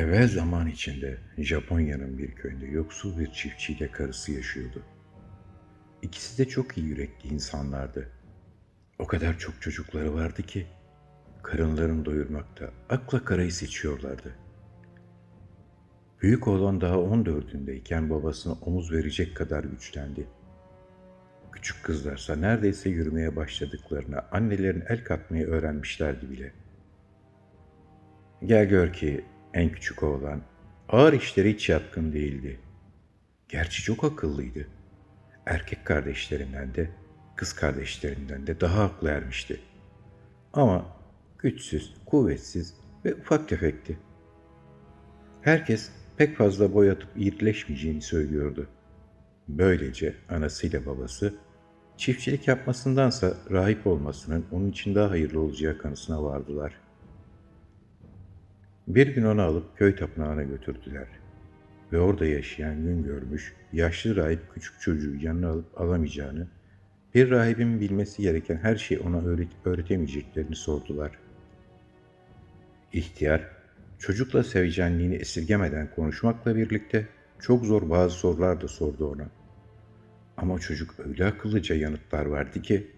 Evvel zaman içinde Japonya'nın bir köyünde yoksul bir çiftçiyle karısı yaşıyordu. İkisi de çok iyi yürekli insanlardı. O kadar çok çocukları vardı ki karınlarını doyurmakta akla karayı seçiyorlardı. Büyük oğlan daha 14'ündeyken babasına omuz verecek kadar güçlendi. Küçük kızlarsa neredeyse yürümeye başladıklarına annelerin el katmayı öğrenmişlerdi bile. Gel gör ki en küçük oğlan ağır işleri hiç yatkın değildi. Gerçi çok akıllıydı. Erkek kardeşlerinden de kız kardeşlerinden de daha aklı ermişti. Ama güçsüz, kuvvetsiz ve ufak tefekti. Herkes pek fazla boy atıp iyileşmeyeceğini söylüyordu. Böylece anasıyla babası çiftçilik yapmasındansa rahip olmasının onun için daha hayırlı olacağı kanısına vardılar. Bir gün onu alıp köy tapınağına götürdüler. Ve orada yaşayan gün görmüş, yaşlı rahip küçük çocuğu yanına alıp alamayacağını, bir rahibin bilmesi gereken her şeyi ona öğret öğretemeyeceklerini sordular. İhtiyar, çocukla sevcenliğini esirgemeden konuşmakla birlikte çok zor bazı sorular da sordu ona. Ama çocuk öyle akıllıca yanıtlar verdi ki,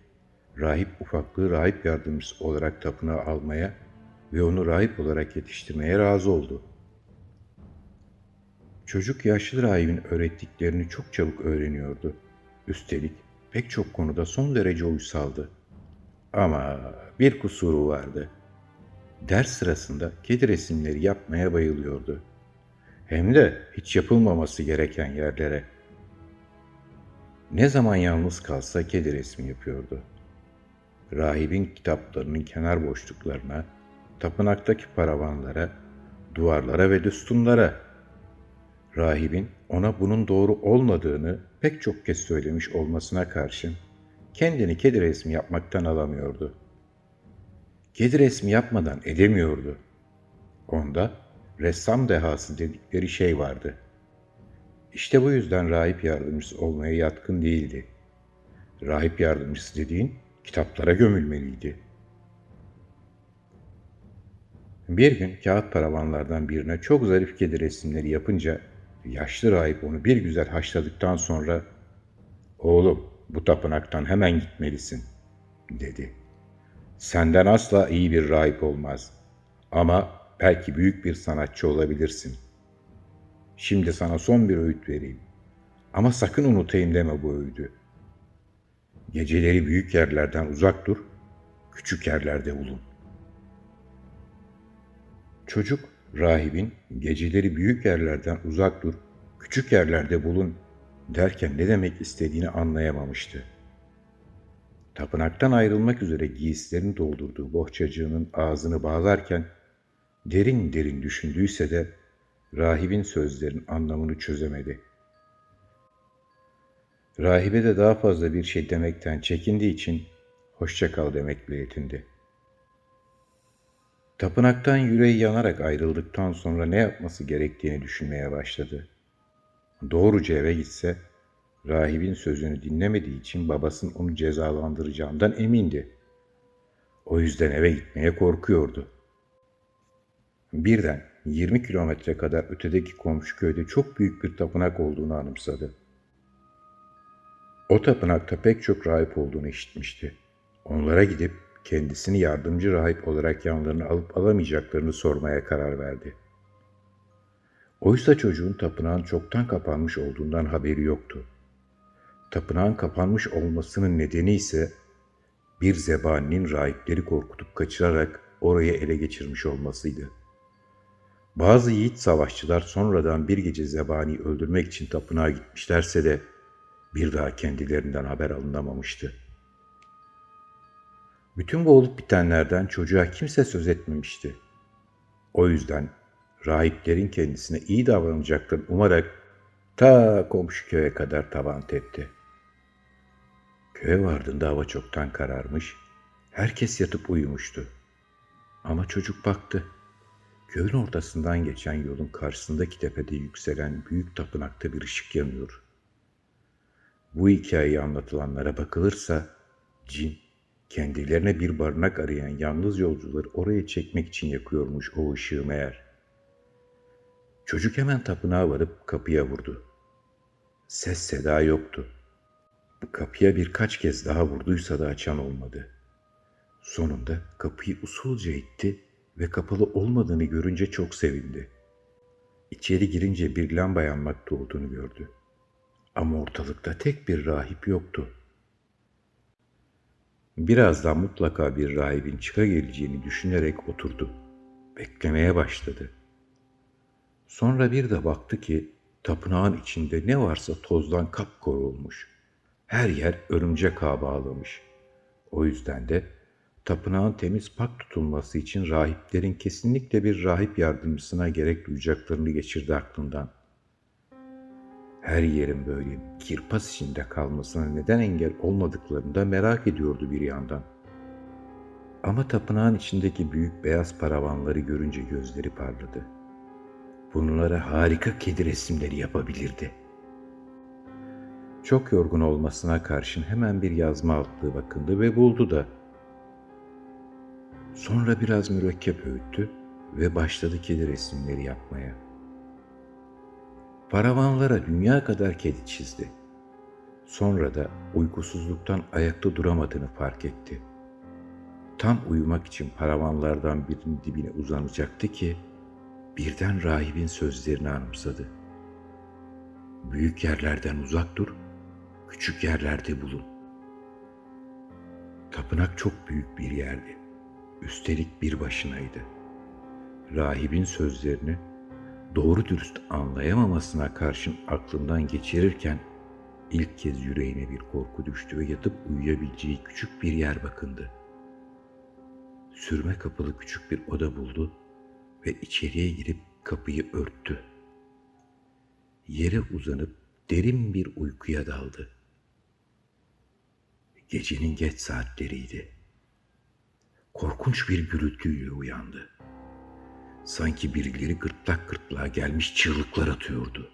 rahip ufaklığı rahip yardımcısı olarak tapınağı almaya ve onu rahip olarak yetiştirmeye razı oldu. Çocuk yaşlı rahibin öğrettiklerini çok çabuk öğreniyordu. Üstelik pek çok konuda son derece uysaldı. Ama bir kusuru vardı. Ders sırasında kedi resimleri yapmaya bayılıyordu. Hem de hiç yapılmaması gereken yerlere. Ne zaman yalnız kalsa kedi resmi yapıyordu. Rahibin kitaplarının kenar boşluklarına, tapınaktaki paravanlara, duvarlara ve düstunlara. Rahibin ona bunun doğru olmadığını pek çok kez söylemiş olmasına karşın kendini kedi resmi yapmaktan alamıyordu. Kedi resmi yapmadan edemiyordu. Onda ressam dehası dedikleri şey vardı. İşte bu yüzden rahip yardımcısı olmaya yatkın değildi. Rahip yardımcısı dediğin kitaplara gömülmeliydi. Bir gün kağıt paravanlardan birine çok zarif kedi resimleri yapınca yaşlı rahip onu bir güzel haşladıktan sonra ''Oğlum bu tapınaktan hemen gitmelisin.'' dedi. ''Senden asla iyi bir rahip olmaz ama belki büyük bir sanatçı olabilirsin. Şimdi sana son bir öğüt vereyim. Ama sakın unutayım deme bu öğüdü. Geceleri büyük yerlerden uzak dur, küçük yerlerde bulun. Çocuk, rahibin geceleri büyük yerlerden uzak dur, küçük yerlerde bulun derken ne demek istediğini anlayamamıştı. Tapınaktan ayrılmak üzere giysilerini doldurduğu bohçacığının ağzını bağlarken derin derin düşündüyse de rahibin sözlerinin anlamını çözemedi. Rahibe de daha fazla bir şey demekten çekindiği için hoşça kal demekle yetindi.'' Tapınaktan yüreği yanarak ayrıldıktan sonra ne yapması gerektiğini düşünmeye başladı. Doğruca eve gitse, rahibin sözünü dinlemediği için babasının onu cezalandıracağından emindi. O yüzden eve gitmeye korkuyordu. Birden 20 kilometre kadar ötedeki komşu köyde çok büyük bir tapınak olduğunu anımsadı. O tapınakta pek çok rahip olduğunu işitmişti. Onlara gidip kendisini yardımcı rahip olarak yanlarına alıp alamayacaklarını sormaya karar verdi. Oysa çocuğun tapınağın çoktan kapanmış olduğundan haberi yoktu. Tapınağın kapanmış olmasının nedeni ise bir zebaninin rahipleri korkutup kaçırarak orayı ele geçirmiş olmasıydı. Bazı yiğit savaşçılar sonradan bir gece zebani öldürmek için tapınağa gitmişlerse de bir daha kendilerinden haber alınamamıştı. Bütün bu olup bitenlerden çocuğa kimse söz etmemişti. O yüzden rahiplerin kendisine iyi davranacaklarını umarak ta komşu köye kadar taban tepti. Köye vardığında hava çoktan kararmış, herkes yatıp uyumuştu. Ama çocuk baktı. Köyün ortasından geçen yolun karşısındaki tepede yükselen büyük tapınakta bir ışık yanıyor. Bu hikayeyi anlatılanlara bakılırsa cin Kendilerine bir barınak arayan yalnız yolcuları oraya çekmek için yakıyormuş o ışığı meğer. Çocuk hemen tapınağa varıp kapıya vurdu. Ses seda yoktu. Kapıya birkaç kez daha vurduysa da açan olmadı. Sonunda kapıyı usulca itti ve kapalı olmadığını görünce çok sevindi. İçeri girince bir lamba yanmakta olduğunu gördü. Ama ortalıkta tek bir rahip yoktu. Birazdan mutlaka bir rahibin çıka geleceğini düşünerek oturdu. Beklemeye başladı. Sonra bir de baktı ki tapınağın içinde ne varsa tozdan kapkor olmuş. Her yer örümcek ağı bağlamış. O yüzden de tapınağın temiz pak tutulması için rahiplerin kesinlikle bir rahip yardımcısına gerek duyacaklarını geçirdi aklından. Her yerin böyle kirpas içinde kalmasına neden engel olmadıklarını da merak ediyordu bir yandan. Ama tapınağın içindeki büyük beyaz paravanları görünce gözleri parladı. Bunlara harika kedi resimleri yapabilirdi. Çok yorgun olmasına karşın hemen bir yazma altlığı bakındı ve buldu da. Sonra biraz mürekkep öğüttü ve başladı kedi resimleri yapmaya. Paravanlara dünya kadar kedi çizdi. Sonra da uykusuzluktan ayakta duramadığını fark etti. Tam uyumak için paravanlardan birinin dibine uzanacaktı ki birden rahibin sözlerini anımsadı. Büyük yerlerden uzak dur, küçük yerlerde bulun. Tapınak çok büyük bir yerdi. Üstelik bir başınaydı. Rahibin sözlerini doğru dürüst anlayamamasına karşın aklından geçirirken ilk kez yüreğine bir korku düştü ve yatıp uyuyabileceği küçük bir yer bakındı. Sürme kapılı küçük bir oda buldu ve içeriye girip kapıyı örttü. Yere uzanıp derin bir uykuya daldı. Gecenin geç saatleriydi. Korkunç bir gürültüyle uyandı. Sanki birileri gırtlak gırtlağa gelmiş çığlıklar atıyordu.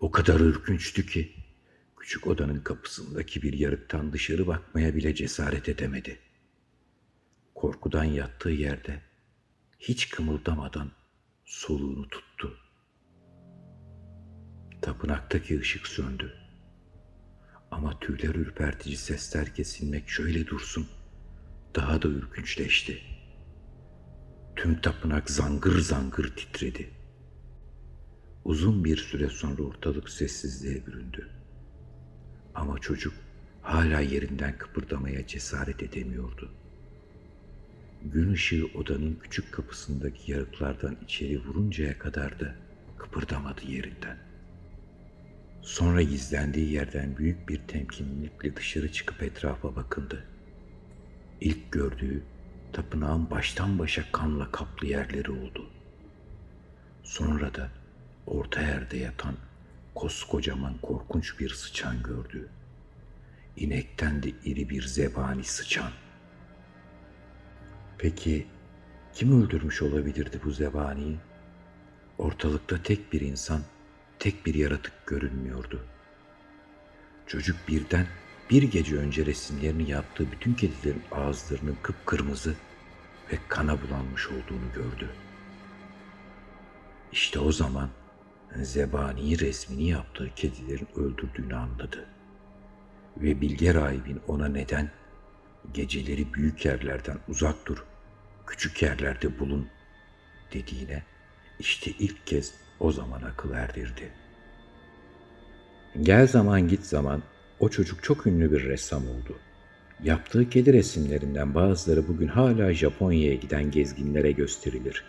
O kadar ürkünçtü ki küçük odanın kapısındaki bir yarıktan dışarı bakmaya bile cesaret edemedi. Korkudan yattığı yerde hiç kımıldamadan soluğunu tuttu. Tapınaktaki ışık söndü. Ama tüyler ürpertici sesler kesilmek şöyle dursun daha da ürkünçleşti. Tüm tapınak zangır zangır titredi. Uzun bir süre sonra ortalık sessizliğe büründü. Ama çocuk hala yerinden kıpırdamaya cesaret edemiyordu. Gün ışığı odanın küçük kapısındaki yarıklardan içeri vuruncaya kadar da kıpırdamadı yerinden. Sonra gizlendiği yerden büyük bir temkinlilikle dışarı çıkıp etrafa bakındı. İlk gördüğü tapınağın baştan başa kanla kaplı yerleri oldu. Sonra da orta yerde yatan koskocaman korkunç bir sıçan gördü. İnekten de iri bir zebani sıçan. Peki kim öldürmüş olabilirdi bu zebaniyi? Ortalıkta tek bir insan, tek bir yaratık görünmüyordu. Çocuk birden bir gece önce resimlerini yaptığı bütün kedilerin ağızlarının kıpkırmızı ve kana bulanmış olduğunu gördü. İşte o zaman zebani resmini yaptığı kedilerin öldürdüğünü anladı. Ve bilge rahibin ona neden geceleri büyük yerlerden uzak dur, küçük yerlerde bulun dediğine işte ilk kez o zaman akıl erdirdi. Gel zaman git zaman o çocuk çok ünlü bir ressam oldu. Yaptığı kedi resimlerinden bazıları bugün hala Japonya'ya giden gezginlere gösterilir.